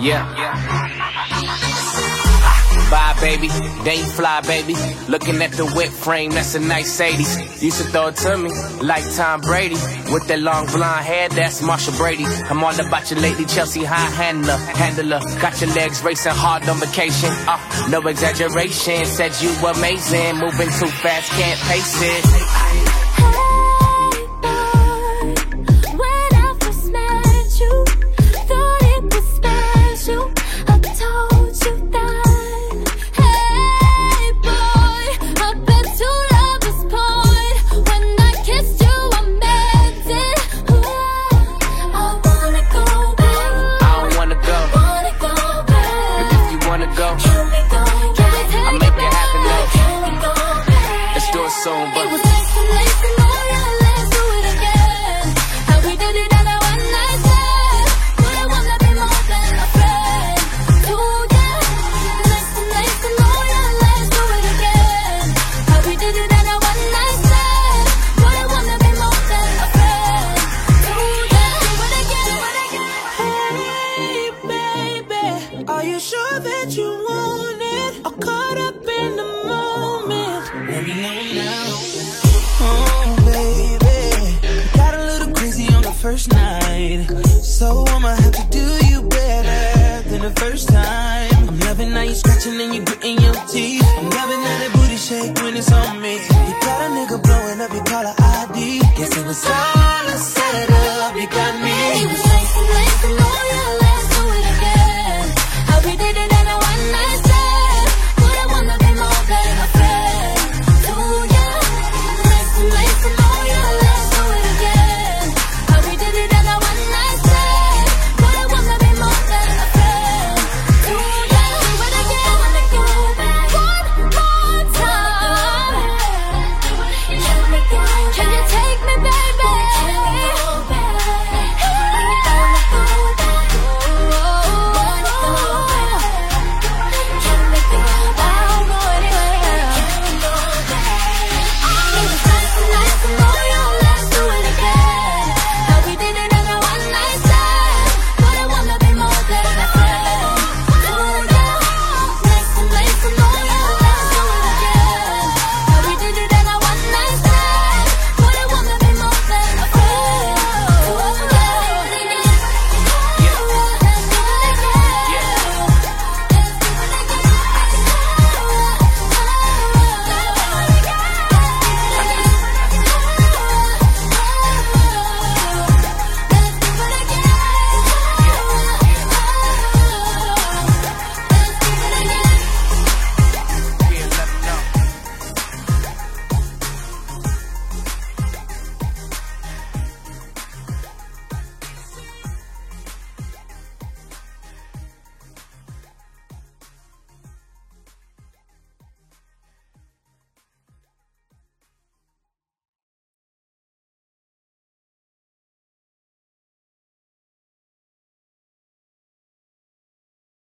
Yeah. Bye, baby. They fly, baby. Looking at the whip frame, that's a nice 80s. Used to throw it to me like Tom Brady. With that long blonde hair, that's Marcia Brady. I'm all about you lately, Chelsea high handler. Handler, got your legs racing hard on vacation. Uh, no exaggeration, said you amazing. Moving too fast, can't pace it. song, but. It was nice to make tomorrow, let's do it again. How we did it on that one night stand. Do I wanna be more than a friend? Ooh, yeah. Nice to make tomorrow, let's do it again. How we did it on that one night stand. Do I wanna be more than a friend? Do yeah. Do it again, do it again. Hey, baby, are you sure that you want it? first night. So I'ma have to do you better than the first time. I'm loving how you scratching and you're gritting your teeth. I'm loving how that booty shake.